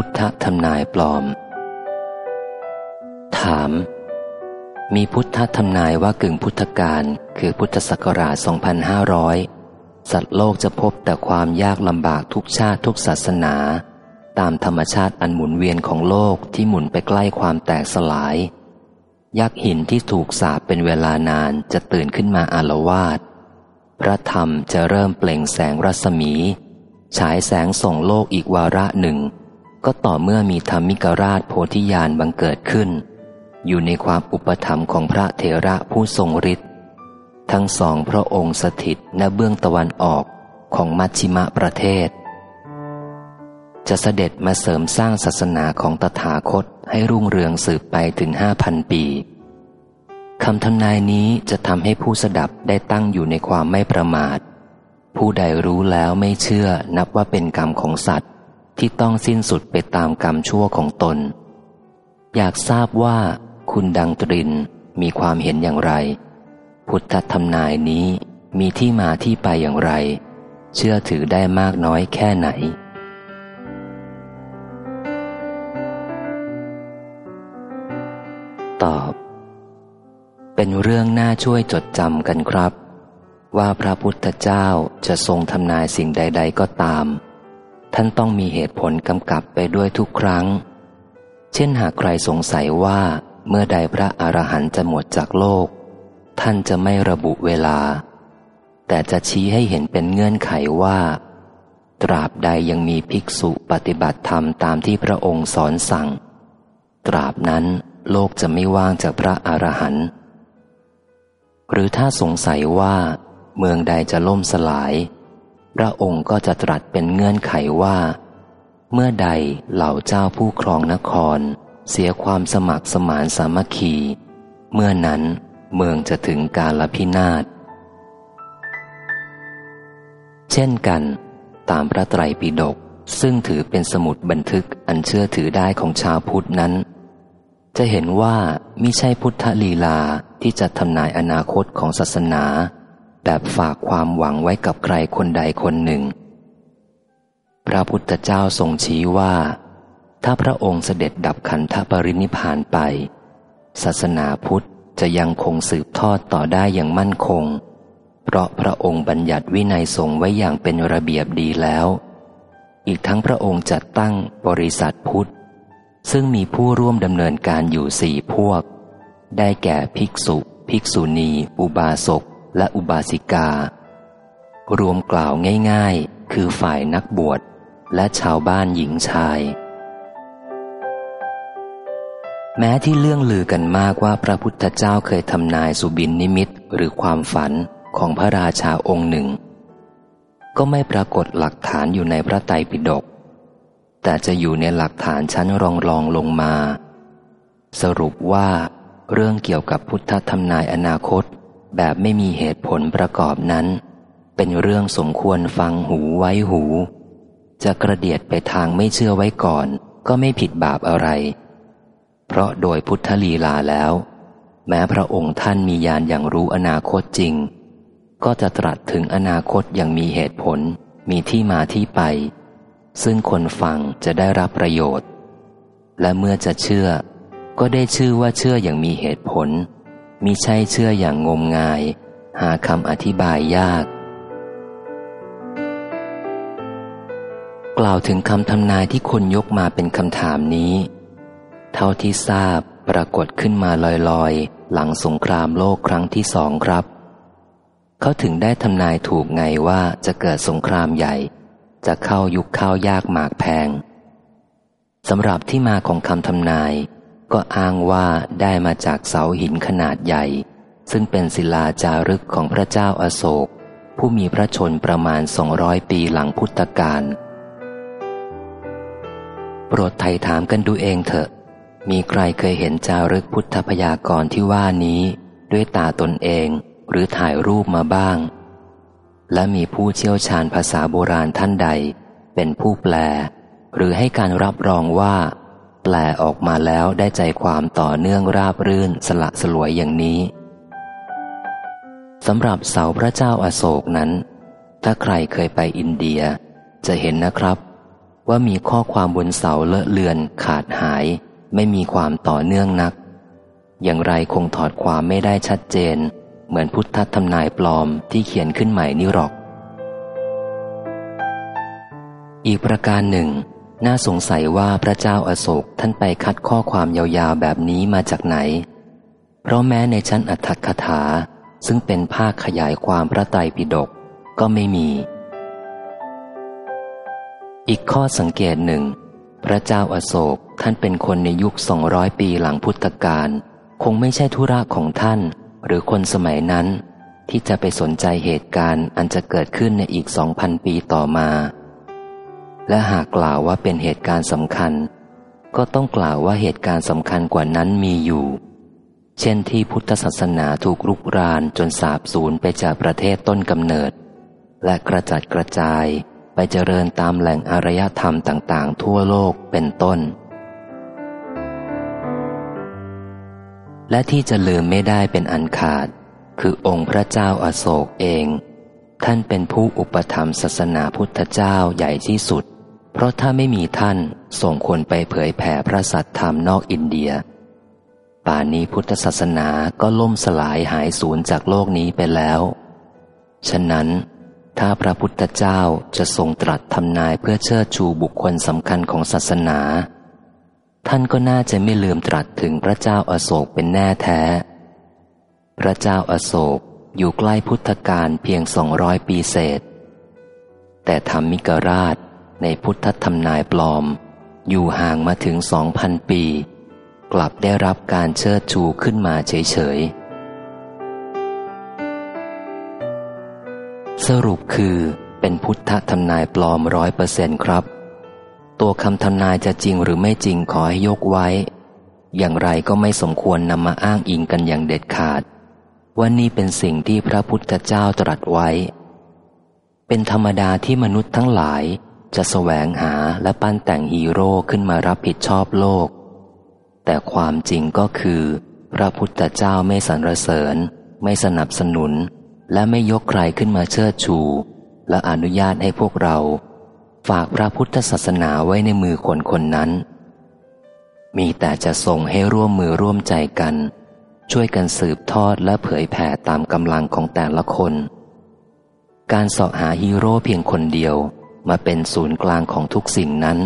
พุทธทำนายปลอม ถาม มีพุทธทำนายว่ากึ่งพุทธกาลคือพุทธศักราช 2500 สัตว์โลกจะพบแต่ความยากลำบากทุกชาติทุกศาสนา ตามธรรมชาติอันหมุนเวียนของโลกที่หมุนไปใกล้ความแตกสลาย ยักษ์หินที่ถูกสาบเป็นเวลานานจะตื่นขึ้นมาอารวาสพระธรรมจะเริ่มเปล่งแสงรัศมีฉายแสงส่งโลกอีกวาระหนึ่ง ก็ต่อเมื่อมีธรรมิกราชโพธิญาณบังเกิดขึ้น อยู่ในความอุปถัมภ์ของพระเถระผู้ทรงฤทธิ์ทั้งสองพระองค์สถิตณเบื้องตะวันออกของมัชชิมะประเทศ จะเสด็จมาเสริมสร้างศาสนาของตถาคตให้รุ่งเรืองสืบไปถึงห้าพันปีคำทำนายนี้จะทำให้ผู้สดับได้ตั้งอยู่ในความไม่ประมาท ผู้ใดรู้แล้วไม่เชื่อนับว่าเป็นกรรมของสัตว์ ที่ต้องสิ้นสุดไปตามกรรมชั่วของตน อยากทราบว่าคุณดังตรินมีความเห็นอย่างไร พุทธทำนายนี้มีที่มาที่ไปอย่างไร เชื่อถือได้มากน้อยแค่ไหน ตอบ เป็นเรื่องน่าช่วยจดจำกันครับ ว่าพระพุทธเจ้าจะทรงทำนายสิ่งใด ๆ ก็ตาม ท่านต้องมีเหตุผลกำกับไปด้วยทุกครั้ง เช่นหากใครสงสัยว่าเมื่อใดพระอรหันต์จะหมดจากโลก ท่านจะไม่ระบุเวลา แต่จะชี้ให้เห็นเป็นเงื่อนไขว่า ตราบใดยังมีภิกษุปฏิบัติธรรมตามที่พระองค์สอนสั่ง ตราบนั้นโลกจะไม่ว่างจากพระอรหันต์หรือถ้าสงสัยว่า เมืองใดจะล่มสลาย พระองค์ก็จะตรัสเป็นเงื่อนไขว่า เมื่อใดเหล่าเจ้าผู้ครองนคร เสียความสมัครสมานสามัคคี เมื่อนั้นเมืองจะถึงกาลพินาศ เช่นกัน ตามพระไตรปิฎกซึ่งถือเป็นสมุดบันทึกอันเชื่อถือได้ของชาวพุทธนั้น จะเห็นว่ามิใช่พุทธลีลาที่จะทำนายอนาคตของศาสนา แบบฝากความหวังไว้กับใครคนใดคนหนึ่ง พระพุทธเจ้าทรงชี้ว่า ถ้าพระองค์เสด็จดับขันธปรินิพานไป ศาสนาพุทธจะยังคงสืบทอดต่อได้อย่างมั่นคง เพราะพระองค์บัญญัติวินัยสงฆ์ไว้อย่างเป็นระเบียบดีแล้ว อีกทั้งพระองค์จัดตั้งบริษัทพุทธ ซึ่งมีผู้ร่วมดำเนินการอยู่สี่พวก ได้แก่ภิกษุ ภิกษุณี อุบาสก และอุบาสิกา รวมกล่าวง่ายๆ คือฝ่ายนักบวชและชาวบ้านหญิงชาย แม้ที่เรื่องลือกันมากว่าพระพุทธเจ้าเคยทำนายสุบินนิมิตหรือความฝันของพระราชาองค์หนึ่ง ก็ไม่ปรากฏหลักฐานอยู่ในพระไตรปิฎกแต่จะอยู่ในหลักฐานชั้นรองรองลงมา สรุปว่าเรื่องเกี่ยวกับพุทธธรรมนายอนาคต แบบไม่มีเหตุผลประกอบนั้น เป็นเรื่องสมควรฟังหูไว้หู จะกระเดียดไปทางไม่เชื่อไว้ก่อน ก็ไม่ผิดบาปอะไร เพราะโดยพุทธลีลาแล้ว แม้พระองค์ท่านมีญาณอย่างรู้อนาคตจริง ก็จะตรัสถึงอนาคตอย่างมีเหตุผล มีที่มาที่ไป ซึ่งคนฟังจะได้รับประโยชน์ และเมื่อจะเชื่อ ก็ได้ชื่อว่าเชื่ออย่างมีเหตุผล มิใช่เชื่ออย่างงมงาย หาคำอธิบายยาก กล่าวถึงคำทำนายที่คนยกมาเป็นคำถามนี้ เท่าที่ทราบปรากฏขึ้นมาลอยๆ หลังสงครามโลกครั้งที่สองครับ เขาถึงได้ทำนายถูกไงว่าจะเกิดสงครามใหญ่ จะเข้ายุคข้าวยากหมากแพงสำหรับที่มาของคำทำนาย ก็อ้างว่าได้มาจากเสาหินขนาดใหญ่ ซึ่งเป็นศิลาจารึกของพระเจ้าอาโศก ผู้มีพระชนประมาณสองร้อยปีหลังพุทธกาลโปรดไทยถามกันดูเองเถอะ มีใครเคยเห็นจารึกพุทธพยากรที่ว่านี้ ด้วยตาตนเองหรือถ่ายรูปมาบ้าง และมีผู้เชี่ยวชาญภาษาโบราณท่านใด เป็นผู้แปล หรือให้การรับรองว่า แปลออกมาแล้วได้ใจความต่อเนื่องราบรื่นสละสลวยอย่างนี้สำหรับเสาพระเจ้าอาโศกนั้น ถ้าใครเคยไปอินเดีย จะเห็นนะครับ ว่ามีข้อความบนเสาเลอะเลือนขาดหาย ไม่มีความต่อเนื่องนัก อย่างไรคงถอดความไม่ได้ชัดเจน เหมือนพุทธทำนายปลอมที่เขียนขึ้นใหม่นี่หรอก อีกประการหนึ่ง น่าสงสัยว่าพระเจ้าอาโศกท่านไปคัดข้อความยาวๆแบบนี้มาจากไหน เพราะแม้ในชั้นอัตถคถา ซึ่งเป็นภาคขยายความพระไตรปิฎกก็ไม่มี อีกข้อสังเกตหนึ่ง พระเจ้าอาโศกท่านเป็นคนในยุคสองร้อยปีหลังพุทธกาลคงไม่ใช่ธุระของท่าน หรือคนสมัยนั้น ที่จะไปสนใจเหตุการณ์อันจะเกิดขึ้นในอีกสองพันปีต่อมา และหากกล่าวว่าเป็นเหตุการณ์สำคัญ ก็ต้องกล่าวว่าเหตุการณ์สำคัญกว่านั้นมีอยู่ เช่นที่พุทธศาสนาถูกรุกรานจนสาบสูญไปจากประเทศต้นกำเนิด และกระจัดกระจายไปเจริญตามแหล่งอารยธรรมต่างๆ ทั่วโลกเป็นต้น และที่จะลืมไม่ได้เป็นอันขาด คือองค์พระเจ้าอาโศกเอง ท่านเป็นผู้อุปถัมภ์ศาสนาพุทธเจ้าใหญ่ที่สุด เพราะถ้าไม่มีท่านส่งคนไปเผยแผ่พระสัตธรรมนอกอินเดีย ป่านนี้พุทธศาสนาก็ล่มสลายหายสูญจากโลกนี้ไปแล้ว ฉะนั้น ถ้าพระพุทธเจ้าจะทรงตรัสทำนายเพื่อเชิดชูบุคคลสำคัญของศาสนา ท่านก็น่าจะไม่ลืมตรัสถึงพระเจ้าอาโศกเป็นแน่แท้ พระเจ้าอาโศกอยู่ใกล้พุทธกาลเพียงสองร้อยปีเศษ แต่ธรรมิกราช ในพุทธธรรมนายปลอม อยู่ห่างมาถึงสองพันปี กลับได้รับการเชิดชูขึ้นมาเฉยๆ สรุปคือเป็นพุทธทำนายปลอมร้อยเปอร์เซนครับ ตัวคำทำนายจะจริงหรือไม่จริงขอให้ยกไว้ อย่างไรก็ไม่สมควรนำมาอ้างอิงกันอย่างเด็ดขาดว่านี่เป็นสิ่งที่พระพุทธเจ้าตรัสไว้ เป็นธรรมดาที่มนุษย์ทั้งหลาย จะแสวงหาและปั้นแต่งฮีโร่ขึ้นมารับผิดชอบโลก แต่ความจริงก็คือ พระพุทธเจ้าไม่สรรเสริญ ไม่สนับสนุน และไม่ยกใครขึ้นมาเชิดชู และอนุญาตให้พวกเรา ฝากพระพุทธศาสนาไว้ในมือคนคนนั้น มีแต่จะส่งให้ร่วมมือร่วมใจกัน ช่วยกันสืบทอดและเผยแผ่ตามกำลังของแต่ละคน การสอบหาฮีโร่เพียงคนเดียว มาเป็นศูนย์กลางของทุกสิ่งนั้น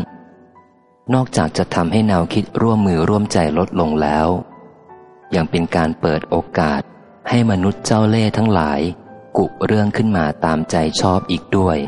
นอกจากจะทำให้แนวคิดร่วมมือร่วมใจลดลงแล้ว ยังเป็นการเปิดโอกาสให้มนุษย์เจ้าเล่ห์ทั้งหลาย กุเรื่องขึ้นมาตามใจชอบอีกด้วย